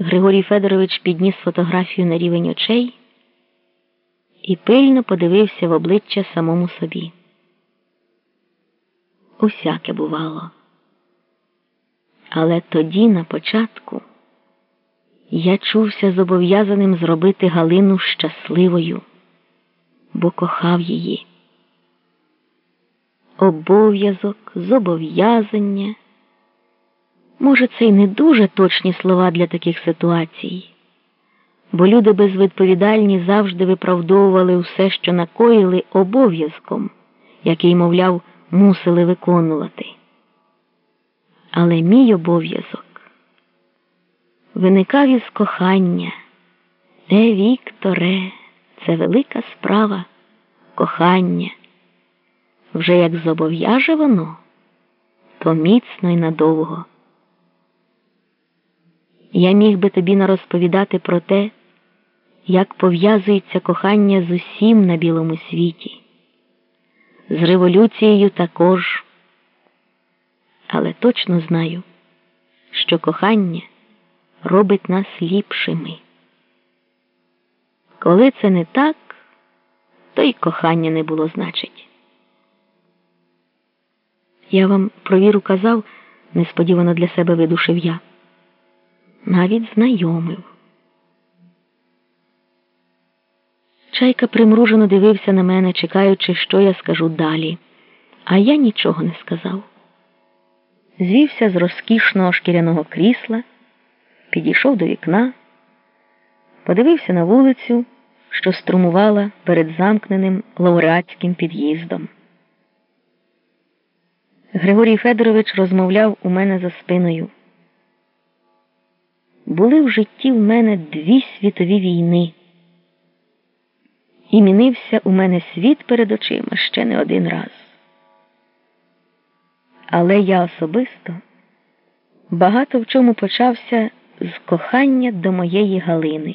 Григорій Федорович підніс фотографію на рівень очей і пильно подивився в обличчя самому собі. Усяке бувало. Але тоді, на початку, я чувся зобов'язаним зробити Галину щасливою, бо кохав її. Обов'язок, зобов'язання. Може, це й не дуже точні слова для таких ситуацій, бо люди безвідповідальні завжди виправдовували все, що накоїли обов'язком, який, мовляв, мусили виконувати. Але мій обов'язок виникав із кохання. Е, Вікторе, це велика справа, кохання. Вже як зобов'яже воно, то міцно й надовго. Я міг би тобі нарозповідати про те, як пов'язується кохання з усім на білому світі, з революцією також. Але точно знаю, що кохання робить нас ліпшими. Коли це не так, то й кохання не було значить. Я вам про віру казав, несподівано для себе видушив я навіть знайомив. Чайка примружено дивився на мене, чекаючи, що я скажу далі, а я нічого не сказав. Звівся з розкішного шкіряного крісла, підійшов до вікна, подивився на вулицю, що струмувала перед замкненим лауреатським під'їздом. Григорій Федорович розмовляв у мене за спиною були в житті в мене дві світові війни. І мінився у мене світ перед очима ще не один раз. Але я особисто багато в чому почався з кохання до моєї Галини.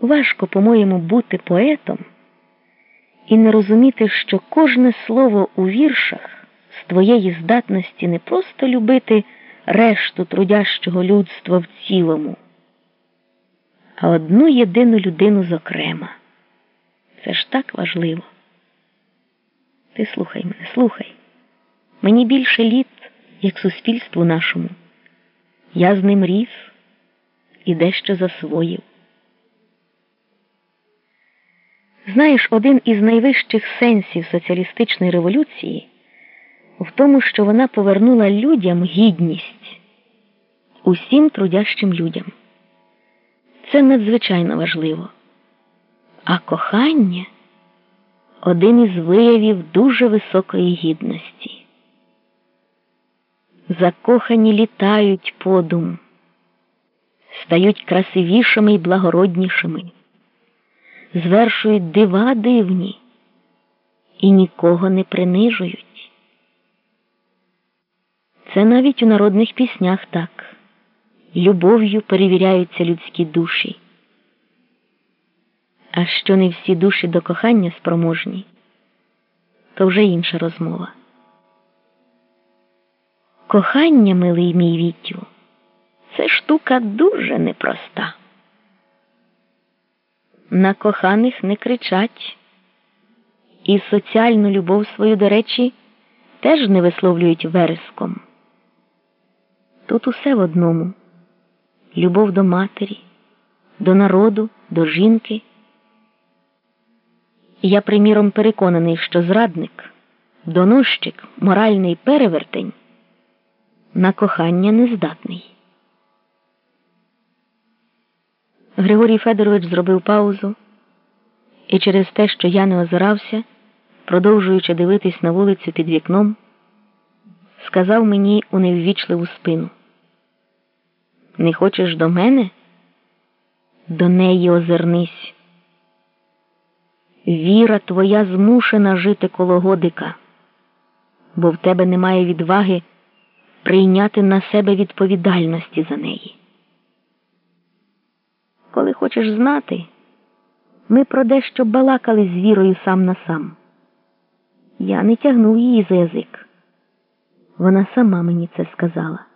Важко, по-моєму, бути поетом і не розуміти, що кожне слово у віршах з твоєї здатності не просто любити решту трудящого людства в цілому, а одну єдину людину зокрема. Це ж так важливо. Ти слухай мене, слухай. Мені більше літ, як суспільству нашому. Я з ним ріс і дещо засвоїв. Знаєш, один із найвищих сенсів соціалістичної революції в тому, що вона повернула людям гідність, усім трудящим людям. Це надзвичайно важливо. А кохання один із виявів дуже високої гідності. Закохані літають подум, стають красивішими і благороднішими, звершують дива дивні і нікого не принижують. Це навіть у народних піснях так. Любов'ю перевіряються людські душі. А що не всі душі до кохання спроможні, то вже інша розмова. Кохання, милий мій вітю, це штука дуже непроста. На коханих не кричать, і соціальну любов свою, до речі, теж не висловлюють вереском. Тут усе в одному любов до матері, до народу, до жінки. Я, приміром, переконаний, що зрадник, донощик, моральний перевертень на кохання нездатний. Григорій Федорович зробив паузу і через те, що я не озирався, продовжуючи дивитись на вулицю під вікном, сказав мені у неввічливу спину. Не хочеш до мене? До неї озирнись. Віра твоя змушена жити коло годика, бо в тебе немає відваги прийняти на себе відповідальності за неї. Коли хочеш знати, ми про дещо балакали з вірою сам на сам. Я не тягнув її за язик. Вона сама мені це сказала.